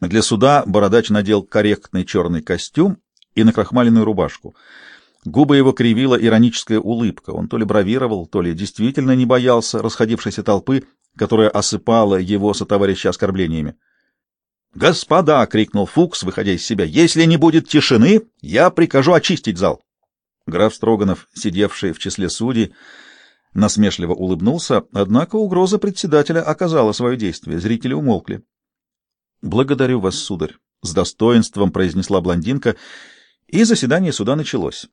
Для суда бородач надел корректный черный костюм и накрахмаленную рубашку. Губы его кривила ироническая улыбка. Он то ли бравировал, то ли действительно не боялся расходившейся толпы, которая осыпала его сотоварища оскорблениями. «Господа!» — крикнул Фукс, выходя из себя. «Если не будет тишины, я прикажу очистить зал!» Граф Строганов, сидевший в числе судей, насмешливо улыбнулся, однако угроза председателя оказала свое действие. Зрители умолкли. «Благодарю вас, сударь», — с достоинством произнесла блондинка, и заседание суда началось.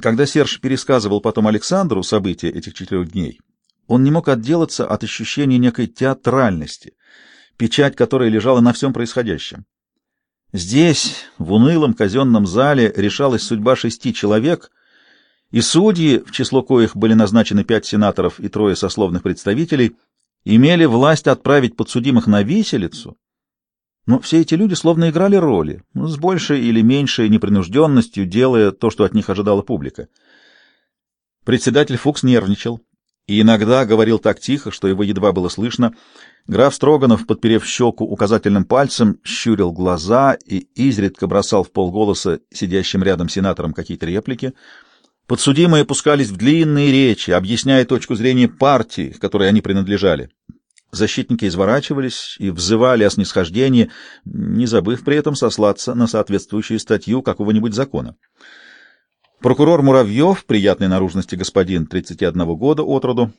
Когда Серж пересказывал потом Александру события этих четырех дней, он не мог отделаться от ощущения некой театральности, печать которой лежала на всем происходящем. Здесь, в унылом казенном зале, решалась судьба шести человек, и судьи, в число коих были назначены пять сенаторов и трое сословных представителей, имели власть отправить подсудимых на виселицу, но все эти люди словно играли роли, ну, с большей или меньшей непринужденностью, делая то, что от них ожидала публика. Председатель Фукс нервничал и иногда говорил так тихо, что его едва было слышно. Граф Строганов, подперев щеку указательным пальцем, щурил глаза и изредка бросал в полголоса сидящим рядом сенаторам какие-то реплики. Подсудимые пускались в длинные речи, объясняя точку зрения партии, которой они принадлежали. Защитники изворачивались и взывали о снисхождении, не забыв при этом сослаться на соответствующую статью какого-нибудь закона. Прокурор Муравьев, приятной наружности господин 31 года от роду,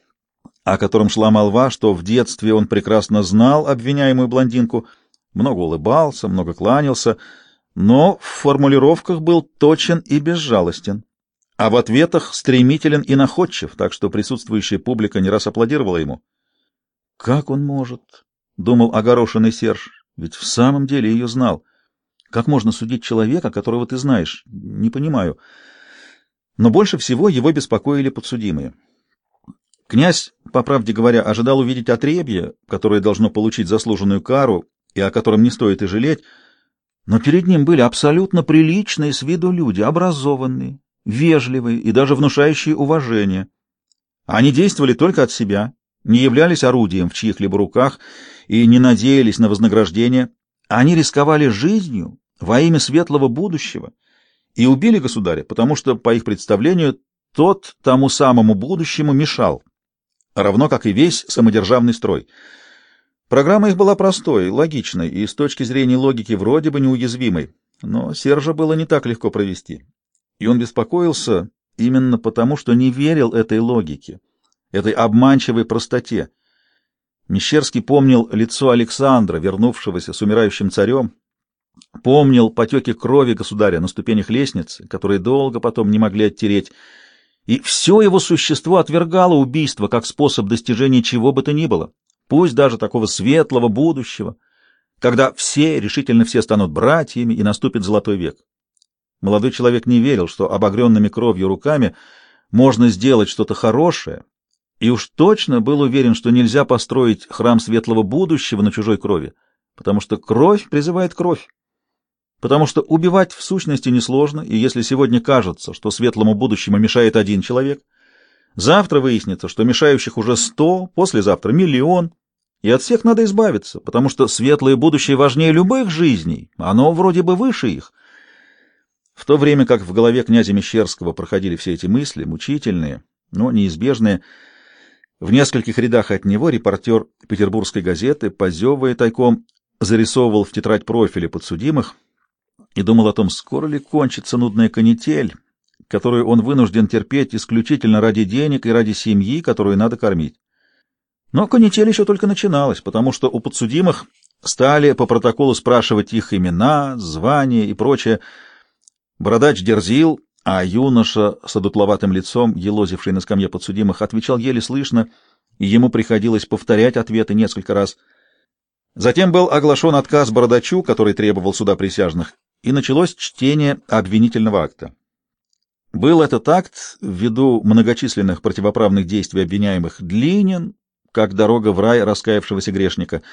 о котором шла молва, что в детстве он прекрасно знал обвиняемую блондинку, много улыбался, много кланялся, но в формулировках был точен и безжалостен, а в ответах стремителен и находчив, так что присутствующая публика не раз аплодировала ему. Как он может? — думал огорошенный Серж. Ведь в самом деле ее знал. Как можно судить человека, которого ты знаешь? Не понимаю. Но больше всего его беспокоили подсудимые. Князь, по правде говоря, ожидал увидеть отребье, которое должно получить заслуженную кару и о котором не стоит и жалеть, но перед ним были абсолютно приличные с виду люди, образованные, вежливые и даже внушающие уважение. Они действовали только от себя, не являлись орудием в чьих-либо руках и не надеялись на вознаграждение. Они рисковали жизнью во имя светлого будущего и убили государя, потому что, по их представлению, тот тому самому будущему мешал, равно как и весь самодержавный строй. Программа их была простой, логичной и с точки зрения логики вроде бы неуязвимой, но Сержа было не так легко провести. И он беспокоился именно потому, что не верил этой логике этой обманчивой простоте. Мещерский помнил лицо Александра, вернувшегося с умирающим царем, помнил потеки крови государя на ступенях лестницы, которые долго потом не могли оттереть, и все его существо отвергало убийство как способ достижения чего бы то ни было, пусть даже такого светлого будущего, когда все, решительно все станут братьями и наступит золотой век. Молодой человек не верил, что обогренными кровью руками можно сделать что-то хорошее, и уж точно был уверен, что нельзя построить храм светлого будущего на чужой крови, потому что кровь призывает кровь. Потому что убивать в сущности несложно, и если сегодня кажется, что светлому будущему мешает один человек, завтра выяснится, что мешающих уже сто, послезавтра миллион, и от всех надо избавиться, потому что светлое будущее важнее любых жизней, оно вроде бы выше их. В то время как в голове князя Мещерского проходили все эти мысли, мучительные, но неизбежные, в нескольких рядах от него репортер петербургской газеты, позевывая тайком, зарисовывал в тетрадь профили подсудимых и думал о том, скоро ли кончится нудная канитель, которую он вынужден терпеть исключительно ради денег и ради семьи, которую надо кормить. Но канитель еще только начиналась, потому что у подсудимых стали по протоколу спрашивать их имена, звания и прочее. Бородач дерзил, а юноша с одутловатым лицом, елозивший на скамье подсудимых, отвечал еле слышно, и ему приходилось повторять ответы несколько раз. Затем был оглашен отказ Бородачу, который требовал суда присяжных, и началось чтение обвинительного акта. Был этот акт, ввиду многочисленных противоправных действий обвиняемых, длинен, как дорога в рай раскаявшегося грешника.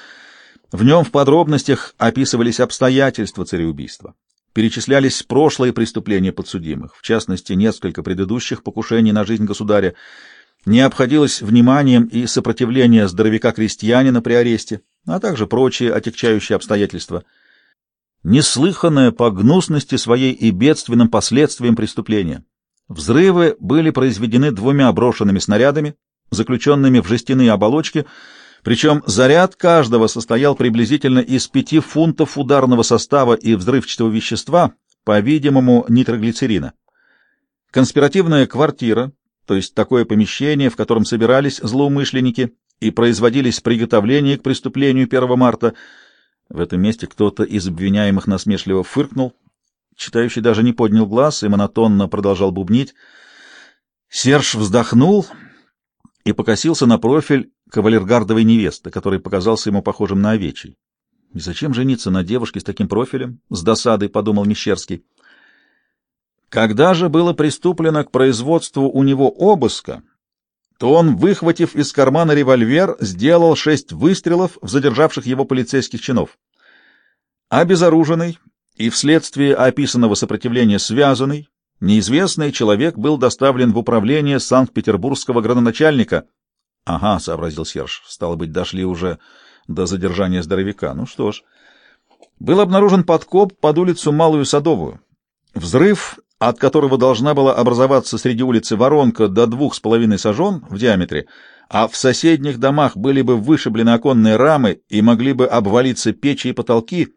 В нем в подробностях описывались обстоятельства цареубийства перечислялись прошлые преступления подсудимых, в частности, несколько предыдущих покушений на жизнь государя, не обходилось вниманием и сопротивление здоровяка-крестьянина при аресте, а также прочие отягчающие обстоятельства. Неслыханное по гнусности своей и бедственным последствиям преступления. Взрывы были произведены двумя брошенными снарядами, заключенными в жестяные оболочки, причем заряд каждого состоял приблизительно из пяти фунтов ударного состава и взрывчатого вещества, по-видимому, нитроглицерина. Конспиративная квартира, то есть такое помещение, в котором собирались злоумышленники и производились приготовления к преступлению 1 марта. В этом месте кто-то из обвиняемых насмешливо фыркнул. Читающий даже не поднял глаз и монотонно продолжал бубнить. Серж вздохнул и покосился на профиль кавалергардовой невесты, который показался ему похожим на овечий. И зачем жениться на девушке с таким профилем? С досадой подумал Мещерский. Когда же было приступлено к производству у него обыска, то он, выхватив из кармана револьвер, сделал шесть выстрелов в задержавших его полицейских чинов. Обезоруженный и вследствие описанного сопротивления связанный, неизвестный человек был доставлен в управление Санкт-Петербургского градоначальника. — Ага, — сообразил Серж, — стало быть, дошли уже до задержания здоровяка. Ну что ж. Был обнаружен подкоп под улицу Малую Садовую. Взрыв от которого должна была образоваться среди улицы воронка до двух с половиной сажен в диаметре, а в соседних домах были бы вышиблены оконные рамы и могли бы обвалиться печи и потолки,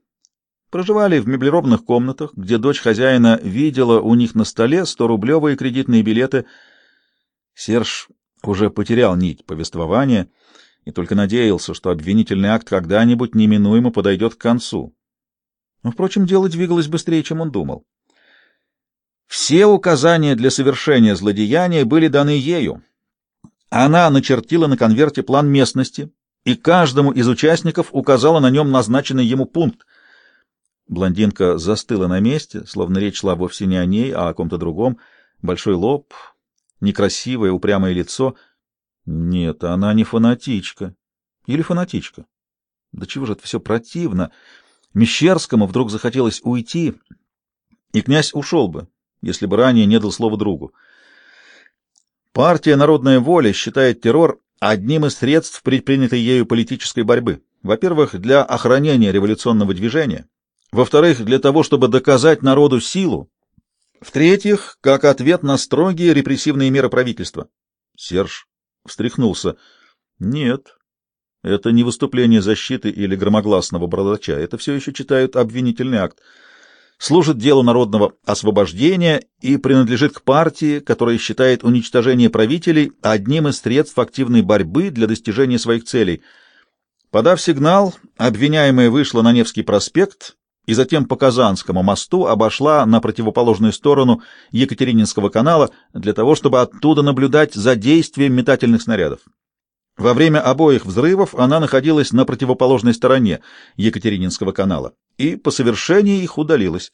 проживали в меблированных комнатах, где дочь хозяина видела у них на столе сто-рублевые кредитные билеты. Серж уже потерял нить повествования и только надеялся, что обвинительный акт когда-нибудь неминуемо подойдет к концу. Но, впрочем, дело двигалось быстрее, чем он думал. Все указания для совершения злодеяния были даны ею. Она начертила на конверте план местности и каждому из участников указала на нем назначенный ему пункт. Блондинка застыла на месте, словно речь шла вовсе не о ней, а о ком-то другом. Большой лоб, некрасивое упрямое лицо. Нет, она не фанатичка. Или фанатичка. Да чего же это все противно. Мещерскому вдруг захотелось уйти, и князь ушел бы, если бы ранее не дал слова другу. Партия «Народная воля» считает террор одним из средств предпринятой ею политической борьбы. Во-первых, для охранения революционного движения. Во-вторых, для того, чтобы доказать народу силу. В-третьих, как ответ на строгие репрессивные меры правительства. Серж встряхнулся. Нет, это не выступление защиты или громогласного бородача. Это все еще читают обвинительный акт служит делу народного освобождения и принадлежит к партии, которая считает уничтожение правителей одним из средств активной борьбы для достижения своих целей. Подав сигнал, обвиняемая вышла на Невский проспект и затем по Казанскому мосту обошла на противоположную сторону Екатерининского канала для того, чтобы оттуда наблюдать за действием метательных снарядов. Во время обоих взрывов она находилась на противоположной стороне Екатерининского канала и по совершении их удалилась.